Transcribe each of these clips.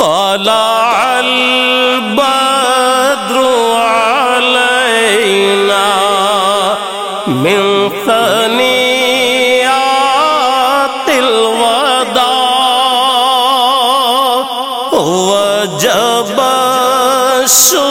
طلع البدر علينا من ثنيات الوداع وجب الشر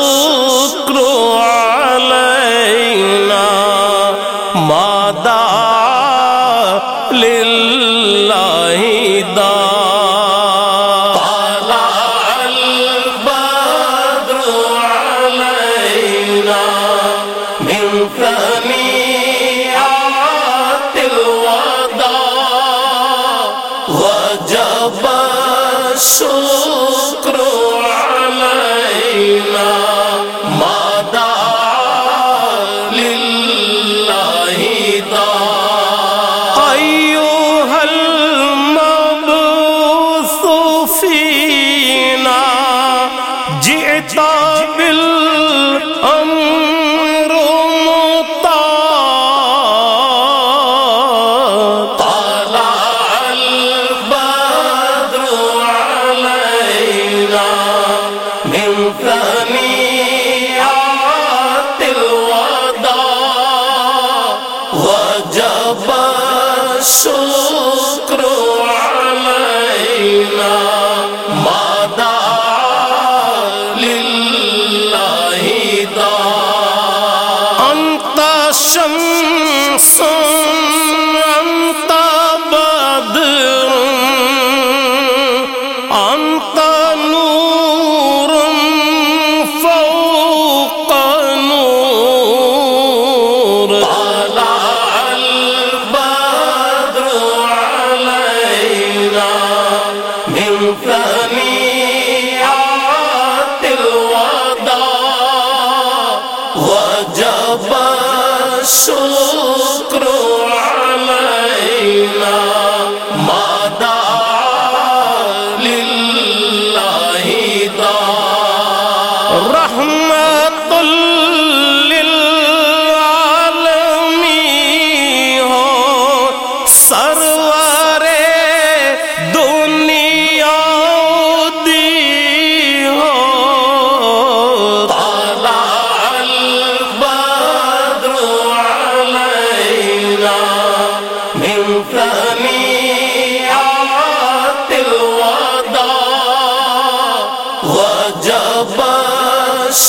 سو سو سو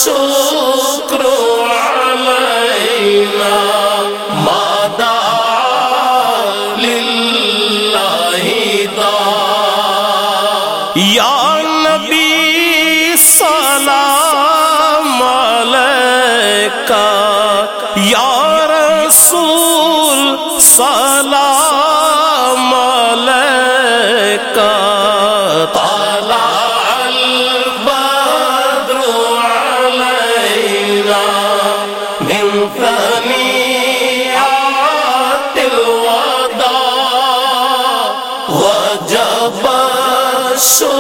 شکر علينا ما دعا دا يا نبي سلام عليك رسول سلام سو